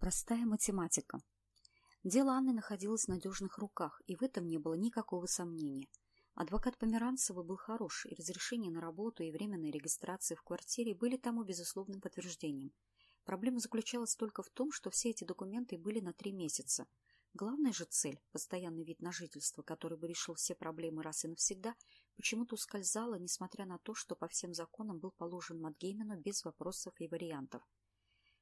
Простая математика. Дело Анны находилось в надежных руках, и в этом не было никакого сомнения. Адвокат Померанцева был хорош, и разрешение на работу и временная регистрация в квартире были тому безусловным подтверждением. Проблема заключалась только в том, что все эти документы были на три месяца. Главная же цель, постоянный вид на жительство, который бы решил все проблемы раз и навсегда, почему-то ускользала, несмотря на то, что по всем законам был положен Матгеймену без вопросов и вариантов.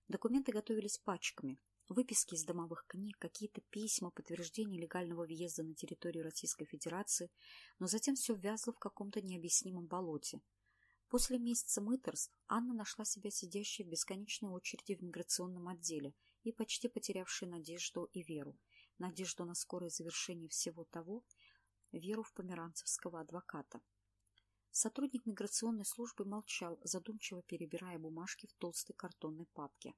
Документы готовились пачками. Выписки из домовых книг, какие-то письма, подтверждения легального въезда на территорию Российской Федерации, но затем все ввязло в каком-то необъяснимом болоте. После месяца мыторств Анна нашла себя сидящей в бесконечной очереди в миграционном отделе и почти потерявшей надежду и веру. Надежду на скорое завершение всего того, веру в померанцевского адвоката. Сотрудник миграционной службы молчал, задумчиво перебирая бумажки в толстой картонной папке.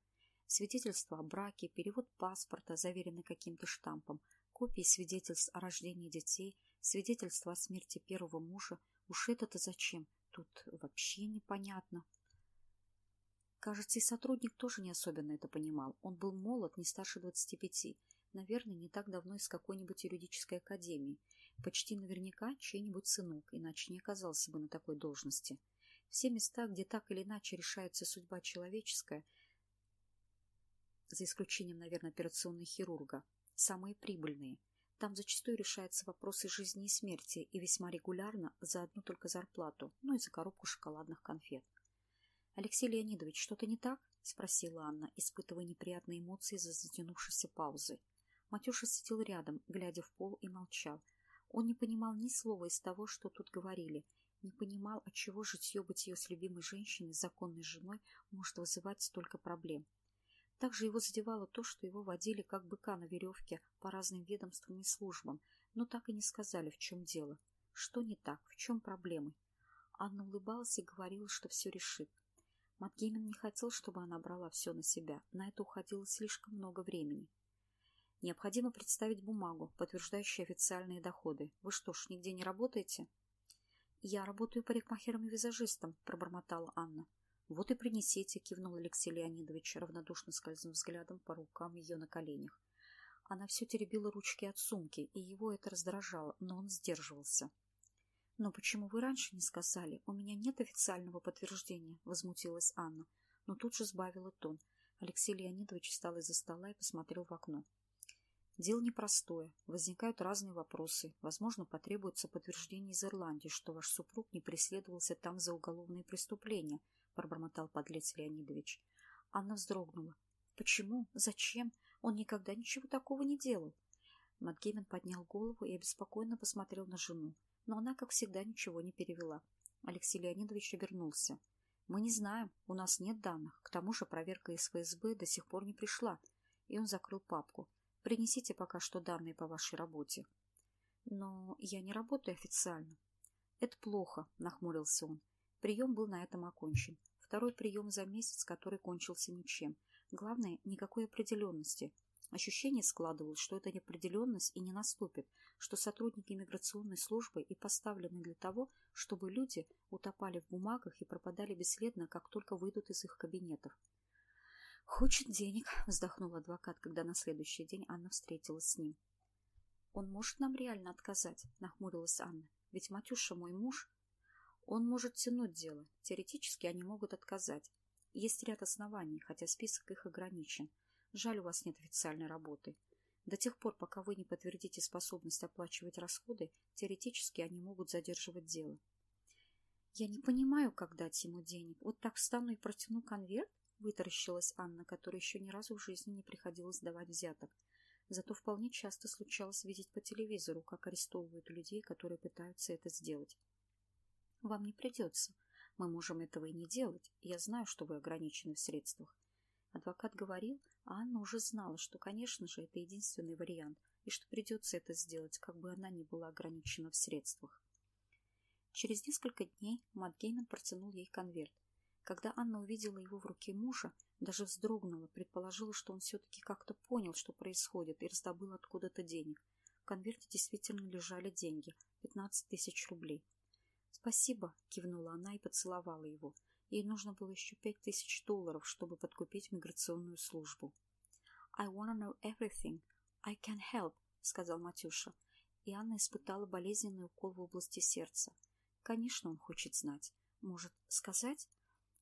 Свидетельство о браке, перевод паспорта, заверенный каким-то штампом, копии свидетельств о рождении детей, свидетельство о смерти первого мужа. Уж это-то зачем? Тут вообще непонятно. Кажется, и сотрудник тоже не особенно это понимал. Он был молод, не старше двадцати пяти. Наверное, не так давно из какой-нибудь юридической академии. Почти наверняка чей-нибудь сынок, иначе не оказался бы на такой должности. Все места, где так или иначе решается судьба человеческая, за исключением, наверное, операционной хирурга, самые прибыльные. Там зачастую решаются вопросы жизни и смерти, и весьма регулярно за одну только зарплату, ну и за коробку шоколадных конфет. «Алексей Леонидович, что-то не так?» — спросила Анна, испытывая неприятные эмоции за затянувшейся паузой. Матюша сидел рядом, глядя в пол, и молчал. Он не понимал ни слова из того, что тут говорили, не понимал, отчего житье-бытие с любимой женщиной, законной женой, может вызывать столько проблем. Также его задевало то, что его водили как быка на веревке по разным ведомствам и службам, но так и не сказали, в чем дело. Что не так, в чем проблемы. Анна улыбалась и говорила, что все решит. Матгеймен не хотел, чтобы она брала все на себя. На это уходило слишком много времени. Необходимо представить бумагу, подтверждающую официальные доходы. Вы что ж, нигде не работаете? Я работаю парикмахером и визажистом, пробормотала Анна. Вот и принесите, кивнул Алексей Леонидович, равнодушно скользнув взглядом по рукам ее на коленях. Она все теребила ручки от сумки, и его это раздражало, но он сдерживался. «Но почему вы раньше не сказали? У меня нет официального подтверждения», — возмутилась Анна, но тут же сбавила тон. Алексей Леонидович встал из-за стола и посмотрел в окно. Дело непростое. Возникают разные вопросы. Возможно, потребуется подтверждение из Ирландии, что ваш супруг не преследовался там за уголовные преступления, пробормотал подлец Леонидович. Анна вздрогнула. Почему? Зачем? Он никогда ничего такого не делал. Макгеймен поднял голову и обеспокоенно посмотрел на жену, но она, как всегда, ничего не перевела. Алексей Леонидович обернулся. «Мы не знаем, у нас нет данных. К тому же проверка из ФСБ до сих пор не пришла». И он закрыл папку. Принесите пока что данные по вашей работе. Но я не работаю официально. Это плохо, нахмурился он. Прием был на этом окончен. Второй прием за месяц, который кончился ничем. Главное, никакой определенности. Ощущение складывалось, что эта неопределенность и не наступит, что сотрудники миграционной службы и поставлены для того, чтобы люди утопали в бумагах и пропадали бесследно, как только выйдут из их кабинетов. «Хочет денег», — вздохнул адвокат, когда на следующий день Анна встретилась с ним. «Он может нам реально отказать?» — нахмурилась Анна. «Ведь Матюша мой муж. Он может тянуть дело. Теоретически они могут отказать. Есть ряд оснований, хотя список их ограничен. Жаль, у вас нет официальной работы. До тех пор, пока вы не подтвердите способность оплачивать расходы, теоретически они могут задерживать дело». «Я не понимаю, как дать ему денег. Вот так встану и протяну конверт?» Вытаращилась Анна, которой еще ни разу в жизни не приходилось давать взяток. Зато вполне часто случалось видеть по телевизору, как арестовывают людей, которые пытаются это сделать. Вам не придется. Мы можем этого и не делать. Я знаю, что вы ограничены в средствах. Адвокат говорил, а Анна уже знала, что, конечно же, это единственный вариант, и что придется это сделать, как бы она ни была ограничена в средствах. Через несколько дней Матгеймен протянул ей конверт. Когда Анна увидела его в руке мужа, даже вздрогнула, предположила, что он все-таки как-то понял, что происходит, и раздобыл откуда-то денег. В конверте действительно лежали деньги — пятнадцать тысяч рублей. «Спасибо», — кивнула она и поцеловала его. Ей нужно было еще пять тысяч долларов, чтобы подкупить миграционную службу. I wanna know everything. I can help, сказал Матюша. И Анна испытала болезненный укол в области сердца. Конечно, он хочет знать. Может, сказать?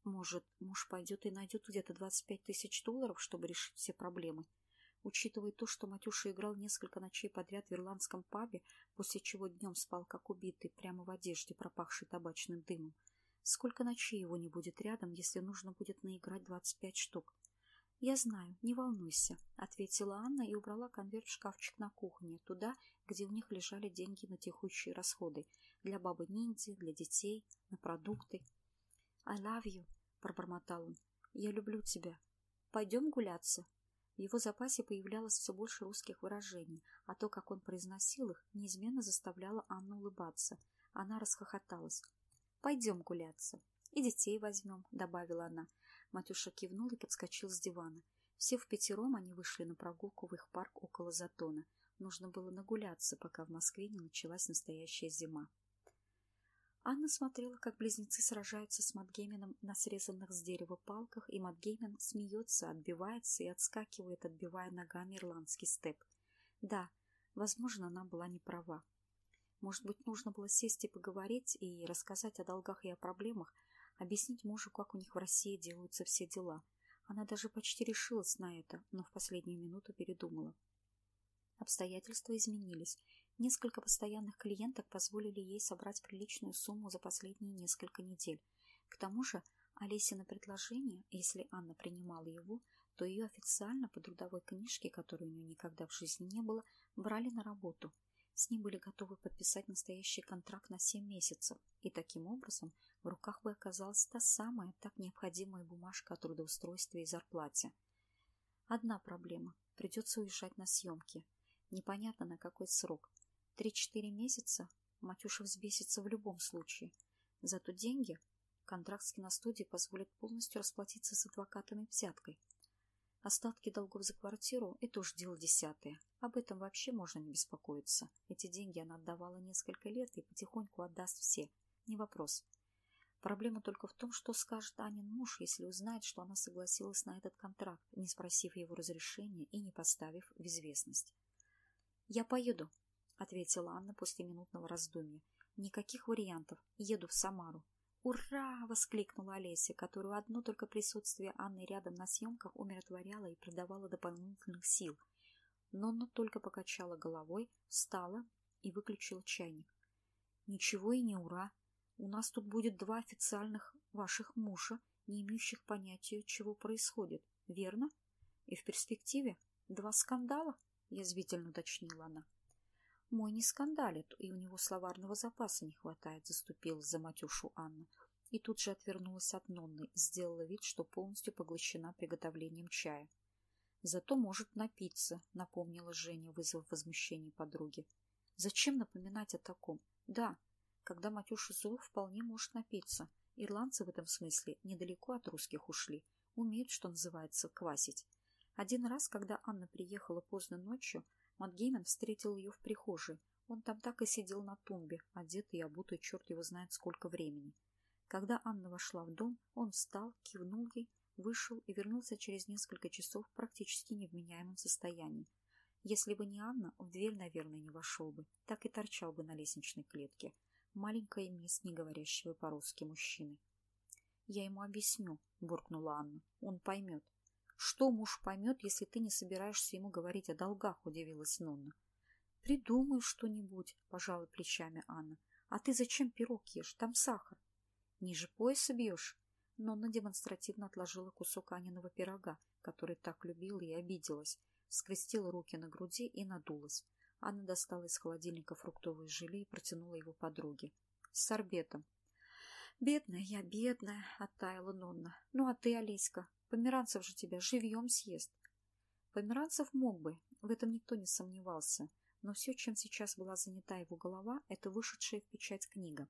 Может, муж пойдет и найдет где-то 25 тысяч долларов, чтобы решить все проблемы? Учитывая то, что Матюша играл несколько ночей подряд в ирландском пабе, после чего днем спал как убитый, прямо в одежде, пропахшей табачным дымом, сколько ночей его не будет рядом, если нужно будет наиграть 25 штук? «Я знаю, не волнуйся», — ответила Анна и убрала конверт в шкафчик на кухне, туда, где у них лежали деньги на текущие расходы, для бабы Нинди, для детей, на продукты. «I love you», — пробормотал он. «Я люблю тебя. Пойдем гуляться?» В его запасе появлялось все больше русских выражений, а то, как он произносил их, неизменно заставляло Анну улыбаться. Она расхохоталась. «Пойдем гуляться. И детей возьмем», — добавила она. Матюша кивнул и подскочил с дивана. Все в пятером они вышли на прогулку в их парк около Затона. Нужно было нагуляться, пока в Москве не началась настоящая зима. Анна смотрела, как близнецы сражаются с Матгейменом на срезанных с дерева палках, и Матгеймен смеется, отбивается и отскакивает, отбивая ногами ирландский степ. Да, возможно, она была не права. Может быть, нужно было сесть и поговорить, и рассказать о долгах и о проблемах, объяснить мужу, как у них в России делаются все дела. Она даже почти решилась на это, но в последнюю минуту передумала. Обстоятельства изменились. Несколько постоянных клиенток позволили ей собрать приличную сумму за последние несколько недель. К тому же Олесина предложение, если Анна принимала его, то ее официально по трудовой книжке, которой у нее никогда в жизни не было, брали на работу – с ним были готовы подписать настоящий контракт на 7 месяцев, и таким образом в руках бы оказалась та самая, так необходимая бумажка о трудоустройстве и зарплате. Одна проблема – придется уезжать на съемки. Непонятно на какой срок. Три-четыре месяца Матюша взбесится в любом случае. Зато деньги контракт с киностудией позволит полностью расплатиться с адвокатами взяткой. Остатки долгов за квартиру – это уж дело десятое. Об этом вообще можно не беспокоиться. Эти деньги она отдавала несколько лет и потихоньку отдаст все. Не вопрос. Проблема только в том, что скажет Анин муж, если узнает, что она согласилась на этот контракт, не спросив его разрешения и не поставив в известность. «Я поеду», — ответила Анна после минутного раздумья. «Никаких вариантов. Еду в Самару. «Ура!» — воскликнула Олеся, которую одно только присутствие Анны рядом на съемках умиротворяло и придавало дополнительных сил. Нонна только покачала головой, встала и выключила чайник. «Ничего и не ура. У нас тут будет два официальных ваших мужа, не имеющих понятия, чего происходит. Верно? И в перспективе два скандала?» — язвительно уточнила она. Мой не скандалит, и у него словарного запаса не хватает, заступил за Матюшу Анна. И тут же отвернулась от Нонны, сделала вид, что полностью поглощена приготовлением чая. Зато может напиться, напомнила Женя, вызвав возмущение подруги. Зачем напоминать о таком? Да, когда Матюша зол, вполне может напиться. Ирландцы в этом смысле недалеко от русских ушли. Умеют, что называется, квасить. Один раз, когда Анна приехала поздно ночью, Матгеймен встретил ее в прихожей. Он там так и сидел на тумбе, одетый и обутый черт его знает сколько времени. Когда Анна вошла в дом, он встал, кивнул ей, вышел и вернулся через несколько часов в практически невменяемом состоянии. Если бы не Анна, в дверь, наверное, не вошел бы, так и торчал бы на лестничной клетке. Маленькая мисс, не говорящего по-русски мужчины. «Я ему объясню», — буркнула Анна. «Он поймет». Что муж поймет, если ты не собираешься ему говорить о долгах, удивилась Нонна. Придумай что-нибудь, пожала плечами Анна. А ты зачем пирог ешь? Там сахар. Ниже пояса бьешь? Нонна демонстративно отложила кусок Аниного пирога, который так любила и обиделась, скрестила руки на груди и надулась. Анна достала из холодильника фруктовое желе и протянула его подруге. С сорбетом. «Бедная я, бедная!» — оттаяла Нонна. «Ну а ты, Олеська, Померанцев же тебя живьем съест. Померанцев мог бы, в этом никто не сомневался, но все, чем сейчас была занята его голова, это вышедшая в печать книга.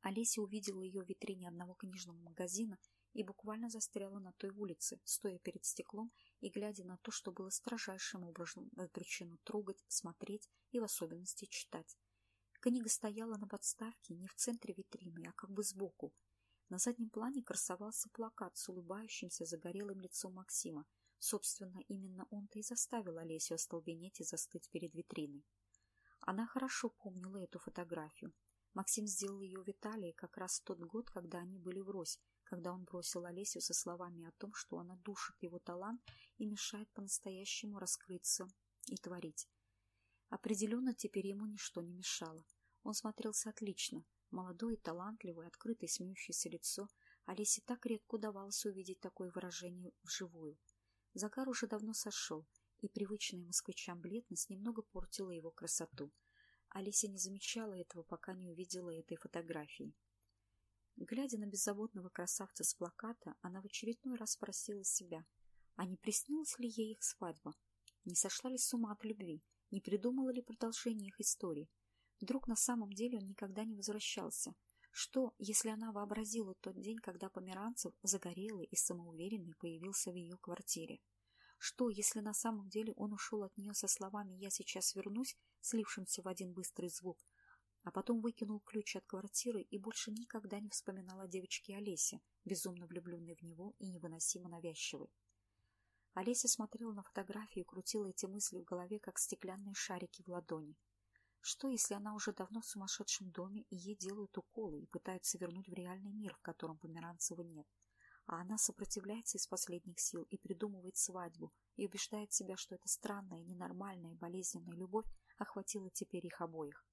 Олеся увидела ее в витрине одного книжного магазина и буквально застряла на той улице, стоя перед стеклом и глядя на то, что было строжайшим образом запрещено трогать, смотреть и в особенности читать. Книга стояла на подставке не в центре витрины, а как бы сбоку, заднем плане красовался плакат с улыбающимся загорелым лицом Максима. Собственно, именно он-то и заставил Олесю остолбенеть и застыть перед витриной. Она хорошо помнила эту фотографию. Максим сделал ее в Италии как раз в тот год, когда они были врозь, когда он бросил Олесю со словами о том, что она душит его талант и мешает по-настоящему раскрыться и творить. Определенно теперь ему ничто не мешало. Он смотрелся отлично. Молодое, талантливое, открытое, смеющееся лицо. Олесе так редко удавалось увидеть такое выражение вживую. Загар уже давно сошел, и привычная москвичам бледность немного портила его красоту. Олеся не замечала этого, пока не увидела этой фотографии. Глядя на беззаботного красавца с плаката, она в очередной раз спросила себя, а не приснилась ли ей их свадьба? Не сошла ли с ума от любви? Не придумала ли продолжение их истории? Вдруг на самом деле он никогда не возвращался? Что, если она вообразила тот день, когда Померанцев, загорелый и самоуверенный, появился в ее квартире? Что, если на самом деле он ушел от нее со словами «я сейчас вернусь», слившимся в один быстрый звук, а потом выкинул ключ от квартиры и больше никогда не вспоминал о девочке Олесе, безумно влюбленной в него и невыносимо навязчивой? Олеся смотрела на фотографию и крутила эти мысли в голове, как стеклянные шарики в ладони. Что, если она уже давно в сумасшедшем доме, и ей делают уколы и пытаются вернуть в реальный мир, в котором Померанцева нет? А она сопротивляется из последних сил и придумывает свадьбу, и убеждает себя, что эта странная, ненормальная, болезненная любовь охватила теперь их обоих.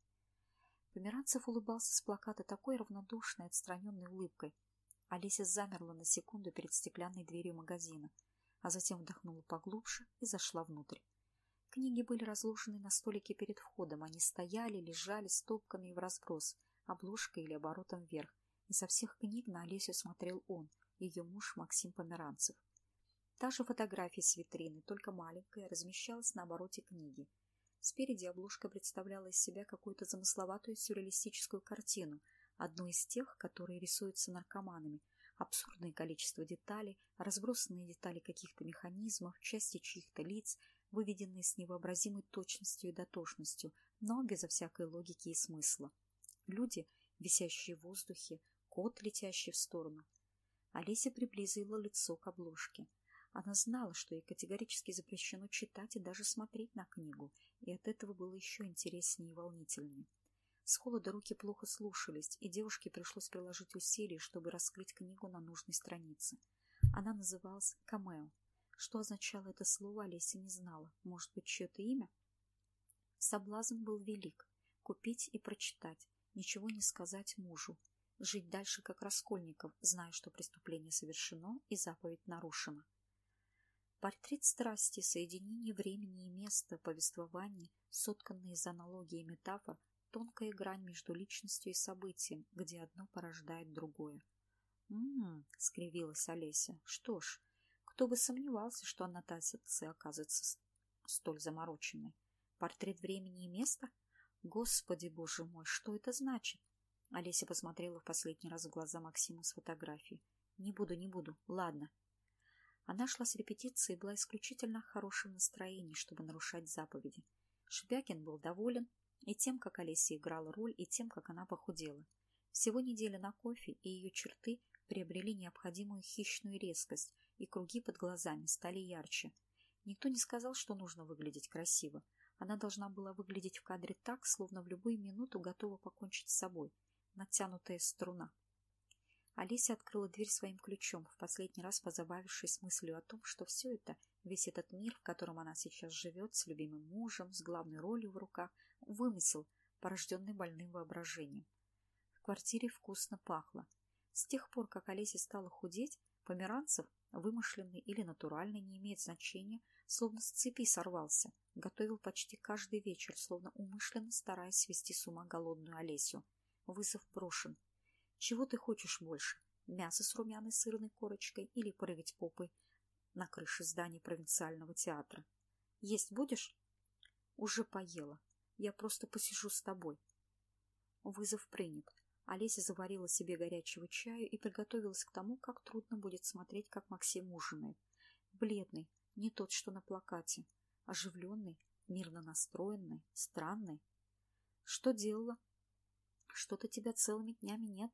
Померанцев улыбался с плаката такой равнодушной, отстраненной улыбкой. Олеся замерла на секунду перед стеклянной дверью магазина — а затем вдохнула поглубже и зашла внутрь. Книги были разложены на столике перед входом. Они стояли, лежали стопками в разброс, обложкой или оборотом вверх. И со всех книг на Олесю смотрел он, ее муж Максим Померанцев. Та же фотография с витрины, только маленькая, размещалась на обороте книги. Спереди обложка представляла из себя какую-то замысловатую сюрреалистическую картину, одну из тех, которые рисуются наркоманами, абсурдное количество деталей, разбросанные детали каких-то механизмов, части чьих-то лиц, выведенные с невообразимой точностью и дотошностью, но безо всякой логики и смысла. Люди, висящие в воздухе, кот, летящий в сторону. Олеся приблизила лицо к обложке. Она знала, что ей категорически запрещено читать и даже смотреть на книгу, и от этого было еще интереснее и волнительнее. С холода руки плохо слушались, и девушке пришлось приложить усилия, чтобы раскрыть книгу на нужной странице. Она называлась «Камео». Что означало это слово, Олеся не знала. Может быть, чье-то имя? Соблазн был велик. Купить и прочитать, ничего не сказать мужу. Жить дальше, как Раскольников, зная, что преступление совершено и заповедь нарушена. Портрет страсти, соединение времени и места, повествование, сотканные из аналогии метафор, тонкая грань между личностью и событием, где одно порождает другое. «М-м-м», скривилась Олеся. «Что ж, кто бы сомневался, что аннотация оказывается столь замороченной. Портрет времени и места? Господи, боже мой, что это значит?» Олеся посмотрела в последний раз в глаза Максиму с фотографией. «Не буду, не буду. Ладно». Она шла с репетиции и была исключительно в хорошем настроении, чтобы нарушать заповеди. Шебякин был доволен, и тем, как Олеся играла роль, и тем, как она похудела. Всего неделя на кофе, и ее черты приобрели необходимую хищную резкость, и круги под глазами стали ярче. Никто не сказал, что нужно выглядеть красиво. Она должна была выглядеть в кадре так, словно в любую минуту готова покончить с собой. Натянутая струна. Олеся открыла дверь своим ключом, в последний раз позабавившись мыслью о том, что все это, весь этот мир, в котором она сейчас живет, с любимым мужем, с главной ролью в руках, вымысел, порожденный больным воображением. В квартире вкусно пахло. С тех пор, как Олеся стала худеть, померанцев, вымышленный или натуральный, не имеет значения, словно с цепи сорвался, готовил почти каждый вечер, словно умышленно стараясь свести с ума голодную Олесю. Вызов брошен. Чего ты хочешь больше? Мясо с румяной сырной корочкой или прыгать попой на крыше здания провинциального театра? Есть будешь? Уже поела. Я просто посижу с тобой. Вызов принят. Олеся заварила себе горячего чаю и приготовилась к тому, как трудно будет смотреть, как Максим ужинает. Бледный, не тот, что на плакате. Оживленный, мирно настроенный, странный. Что делала? Что-то тебя целыми днями нет.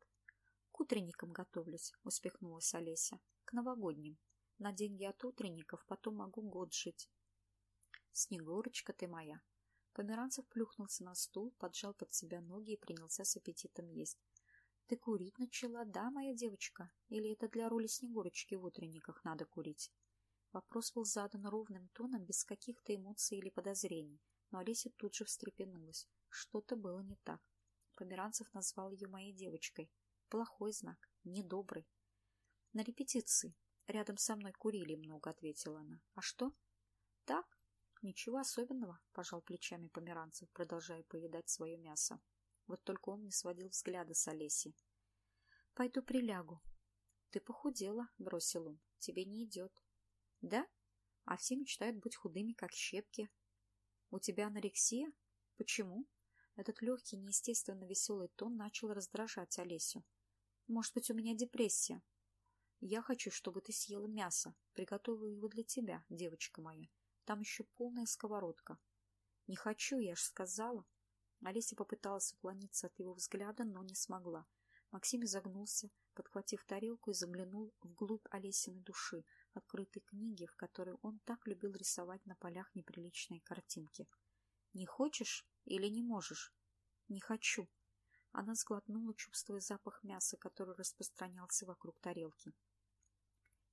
К утренникам готовлюсь, успехнулась Олеся. К новогодним. На деньги от утренников потом могу год жить. Снегурочка ты моя. Померанцев плюхнулся на стул, поджал под себя ноги и принялся с аппетитом есть. Ты курить начала, да, моя девочка? Или это для роли Снегурочки в утренниках надо курить? Вопрос был задан ровным тоном, без каких-то эмоций или подозрений, но Олеся тут же встрепенулась. Что-то было не так. Померанцев назвал ее моей девочкой. Плохой знак, недобрый. На репетиции. Рядом со мной курили много, ответила она. А что? Так, ничего особенного, пожал плечами Померанцев, продолжая поедать свое мясо. Вот только он не сводил взгляда с Олеси. Пойду прилягу. Ты похудела, бросил он. Тебе не идет. Да? А все мечтают быть худыми, как щепки. У тебя анорексия? Почему? Этот легкий, неестественно веселый тон начал раздражать Олесю. Может быть, у меня депрессия? Я хочу, чтобы ты съела мясо. Приготовила его для тебя, девочка моя. Там еще полная сковородка. Не хочу, я ж сказала. Олеся попыталась уклониться от его взгляда, но не смогла. Максим изогнулся, подхватив тарелку и заглянул вглубь Олесиной души, открытой книги, в которой он так любил рисовать на полях неприличные картинки. «Не хочешь или не можешь?» «Не хочу». Она сглотнула, чувствуя запах мяса, который распространялся вокруг тарелки.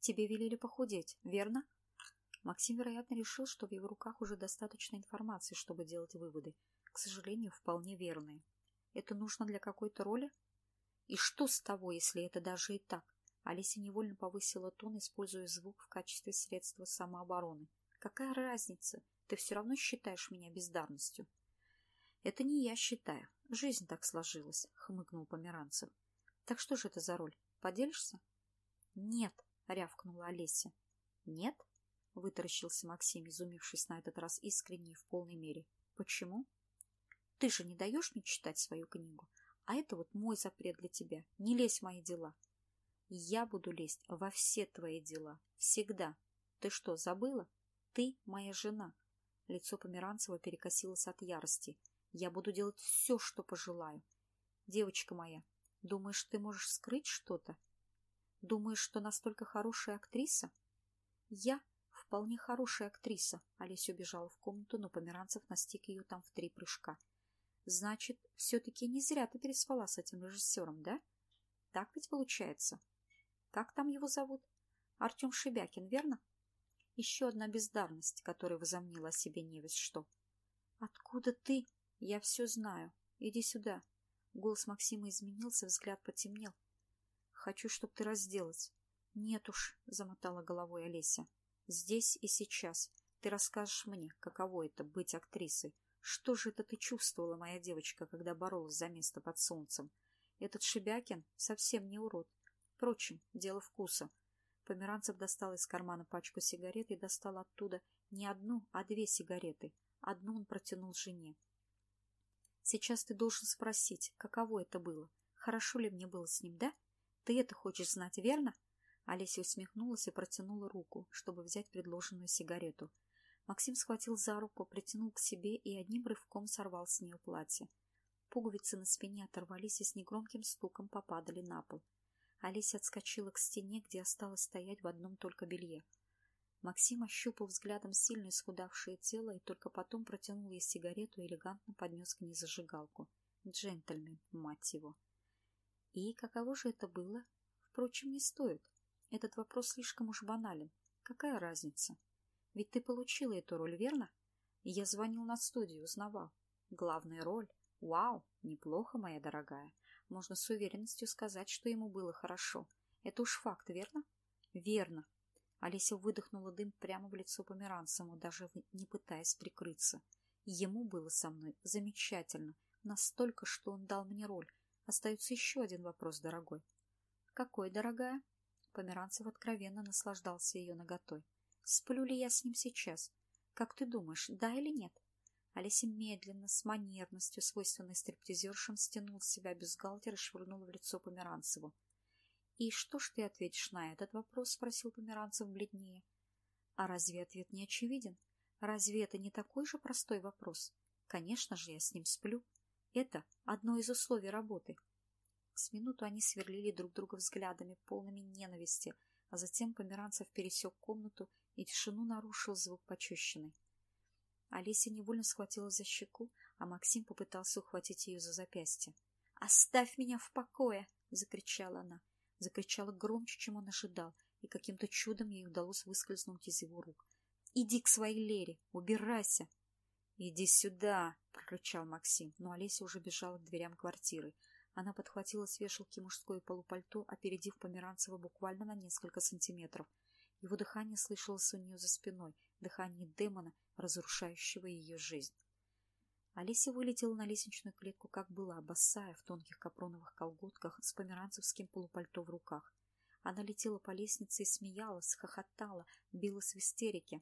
«Тебе велели похудеть, верно?» Максим, вероятно, решил, что в его руках уже достаточно информации, чтобы делать выводы. К сожалению, вполне верные. «Это нужно для какой-то роли?» «И что с того, если это даже и так?» Алиса невольно повысила тон, используя звук в качестве средства самообороны. «Какая разница? Ты все равно считаешь меня бездарностью». «Это не я считаю. Жизнь так сложилась», — хмыкнул Померанцев. «Так что же это за роль? Поделишься?» «Нет», — рявкнула Олеся. «Нет?» — вытаращился Максим, изумившись на этот раз искренне и в полной мере. «Почему?» «Ты же не даешь мне читать свою книгу, а это вот мой запрет для тебя. Не лезь в мои дела». «Я буду лезть во все твои дела. Всегда. Ты что, забыла? Ты моя жена». Лицо Померанцева перекосилось от ярости. Я буду делать все, что пожелаю. Девочка моя, думаешь, ты можешь скрыть что-то? Думаешь, что настолько хорошая актриса? Я вполне хорошая актриса. Олеся убежала в комнату, но Померанцев настиг ее там в три прыжка. Значит, все-таки не зря ты переспала с этим режиссером, да? Так ведь получается. Как там его зовут? Артем Шебякин, верно? Еще одна бездарность, которая возомнила о себе невесть что. Откуда ты? Я все знаю. Иди сюда. Голос Максима изменился, взгляд потемнел. Хочу, чтобы ты разделась. Нет уж, замотала головой Олеся. Здесь и сейчас. Ты расскажешь мне, каково это быть актрисой. Что же это ты чувствовала, моя девочка, когда боролась за место под солнцем? Этот Шебякин совсем не урод. Впрочем, дело вкуса. Померанцев достал из кармана пачку сигарет и достал оттуда не одну, а две сигареты. Одну он протянул жене. Сейчас ты должен спросить, каково это было. Хорошо ли мне было с ним, да? Ты это хочешь знать, верно? Олеся усмехнулась и протянула руку, чтобы взять предложенную сигарету. Максим схватил за руку, притянул к себе и одним рывком сорвал с нее платье. Пуговицы на спине оторвались и с негромким стуком попадали на пол. Олеся отскочила к стене, где осталось стоять в одном только белье. Максим ощупал взглядом сильно исхудавшее тело и только потом протянул ей сигарету и элегантно поднес к ней зажигалку. Джентльмен, мать его. И каково же это было? Впрочем, не стоит. Этот вопрос слишком уж банален. Какая разница? Ведь ты получила эту роль, верно? я звонил на студию, узнавал. Главная роль. Вау, неплохо, моя дорогая. Можно с уверенностью сказать, что ему было хорошо. Это уж факт, верно? Верно, Олеся выдохнула дым прямо в лицо Померанцеву, даже не пытаясь прикрыться. Ему было со мной замечательно, настолько, что он дал мне роль. Остается еще один вопрос, дорогой. «Какой, дорогая?» Померанцев откровенно наслаждался ее наготой. «Сплю ли я с ним сейчас? Как ты думаешь, да или нет?» Олеся медленно, с манерностью, свойственной стриптизершам, стянул с себя бюстгальтер и швырнул в лицо Померанцеву. «И что ж ты ответишь на этот вопрос?» — спросил Померанцев бледнее. «А разве ответ не очевиден? Разве это не такой же простой вопрос? Конечно же, я с ним сплю. Это одно из условий работы». С минуту они сверлили друг друга взглядами, полными ненависти, а затем Померанцев пересек комнату и тишину нарушил звук почущенной. Олеся невольно схватилась за щеку, а Максим попытался ухватить ее за запястье. «Оставь меня в покое!» — закричала она. Закричала громче, чем он ожидал, и каким-то чудом ей удалось выскользнуть из его рук. «Иди к своей Лере! Убирайся!» «Иди сюда!» — прокричал Максим, но Олеся уже бежала к дверям квартиры. Она подхватила с вешалки мужское полупальто, опередив Померанцева буквально на несколько сантиметров. Его дыхание слышалось у нее за спиной, дыхание демона, разрушающего ее жизнь. Олеся вылетела на лестничную клетку, как была, босая, в тонких капроновых колготках, с померанцевским полупальто в руках. Она летела по лестнице и смеялась, хохотала, билась в истерике.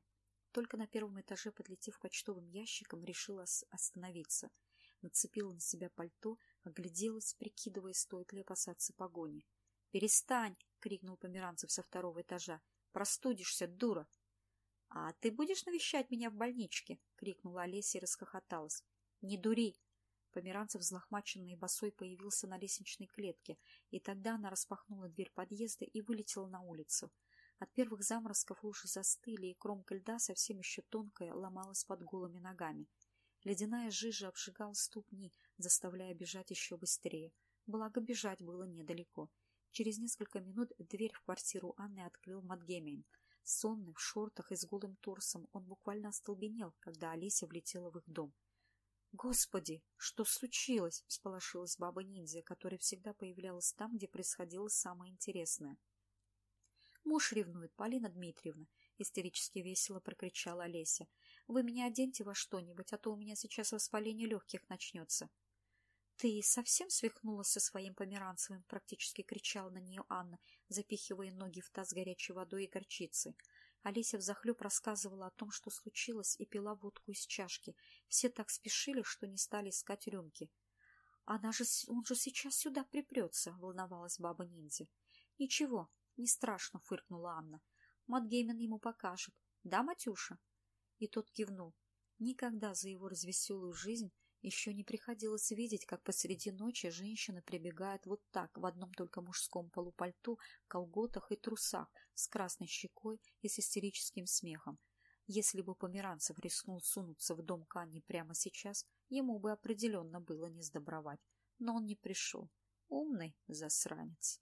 Только на первом этаже, подлетев к почтовым ящикам, решила остановиться. Нацепила на себя пальто, огляделась, прикидывая, стоит ли опасаться погони. «Перестань!» — крикнул Померанцев со второго этажа. «Простудишься, дура!» «А ты будешь навещать меня в больничке?» — крикнула Олеся и расхохоталась. «Не дури!» Померанцев, взлохмаченный и босой, появился на лестничной клетке, и тогда она распахнула дверь подъезда и вылетела на улицу. От первых заморозков лужи застыли, и кромка льда, совсем еще тонкая, ломалась под голыми ногами. Ледяная жижа обжигала ступни, заставляя бежать еще быстрее. Благо, бежать было недалеко. Через несколько минут дверь в квартиру Анны открыл Матгемейн. Сонный, в шортах и с голым торсом, он буквально остолбенел, когда Олеся влетела в их дом. «Господи, что случилось?» — всполошилась баба-ниндзя, которая всегда появлялась там, где происходило самое интересное. «Муж ревнует, Полина Дмитриевна», — истерически весело прокричала Олеся. «Вы меня оденьте во что-нибудь, а то у меня сейчас воспаление легких начнется». «Ты совсем свихнулась со своим померанцевым?» — практически кричала на нее Анна, запихивая ноги в таз горячей водой и горчицей. Олеся взахлеб рассказывала о том, что случилось, и пила водку из чашки. Все так спешили, что не стали искать рюмки. «Она же, он же сейчас сюда припрется», — волновалась баба-ниндзя. «Ничего, не страшно», — фыркнула Анна. «Матгеймен ему покажет. Да, Матюша?» И тот кивнул. Никогда за его развеселую жизнь еще не приходилось видеть, как посреди ночи женщина прибегает вот так, в одном только мужском полупальту, колготах и трусах, с красной щекой и с истерическим смехом. Если бы Померанцев рискнул сунуться в дом Канни прямо сейчас, ему бы определенно было не сдобровать. Но он не пришел. Умный засранец.